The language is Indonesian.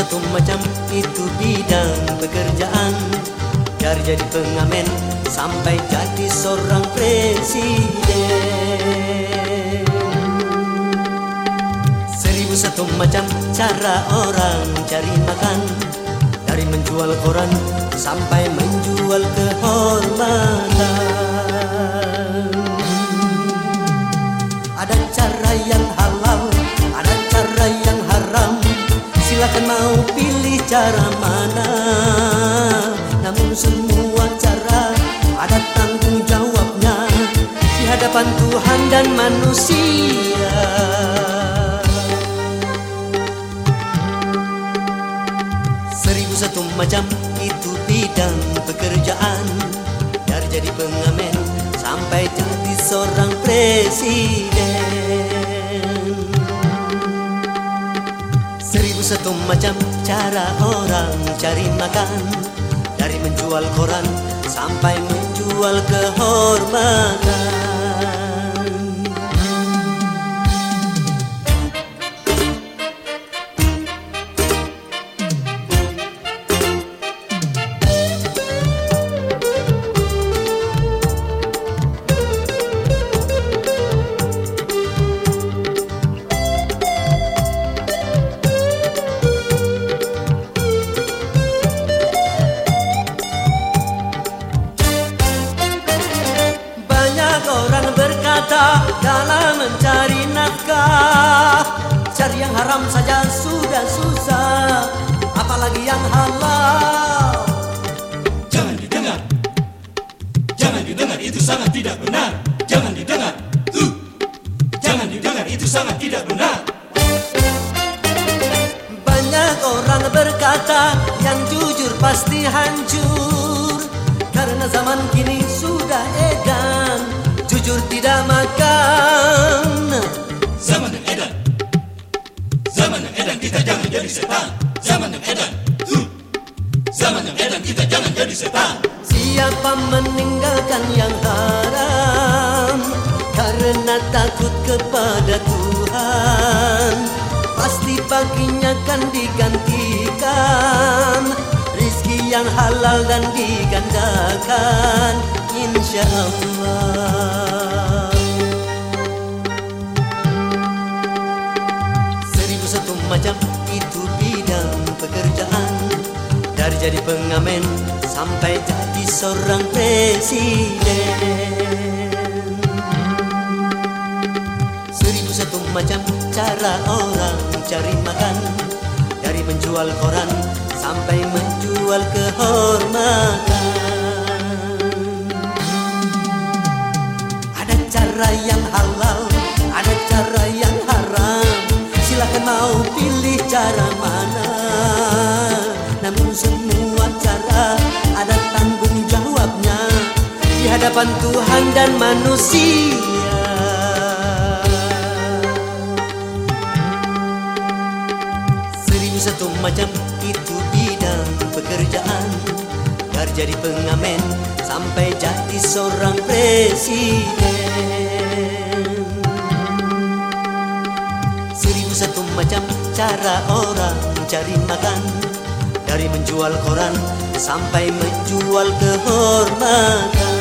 satu macam itu bidang pekerjaan. Dari jadi pengamen sampai jadi seorang presiden. Seribu satu macam cara orang cari makan. Dari menjual koran sampai menjual kehormatan. Cara mana? Namun semua cara ada tanggung jawabnya. Di hadapan Tuhan dan manusia. Seribu satu macam itu bidang pekerjaan. Dari jadi pengamen sampai jadi seorang presiden. Seribu satu macam cara orang cari makan. Dari menjual koran sampai menjual kehormatan haram saja sudah susah Apalagi yang halal. Jangan didengar. Jangan didengar itu sangat tidak benar. Jangan didengar. Uh. Jangan didengar itu sangat tidak benar. Banyak orang berkata yang jujur pasti hancur jadi setan. Zaman yang edan. Uh. Zaman yang edan kita jangan jadi setan. Siapa meninggalkan yang haram? Karena takut kepada Tuhan. Pasti baginya kan digantikan. Rizki yang halal dan digandakan. Insya Allah Dari jadi pengamen sampai jadi seorang presiden. Seribu satu macam cara orang cari makan. Dari menjual koran sampai menjual kehormatan hadapan Tuhan dan manusia. Seribu satu macam itu bidang pekerjaan. Dari jadi pengamen sampai jadi seorang presiden. Seribu satu macam cara orang cari makan. Dari menjual koran sampai menjual kehormatan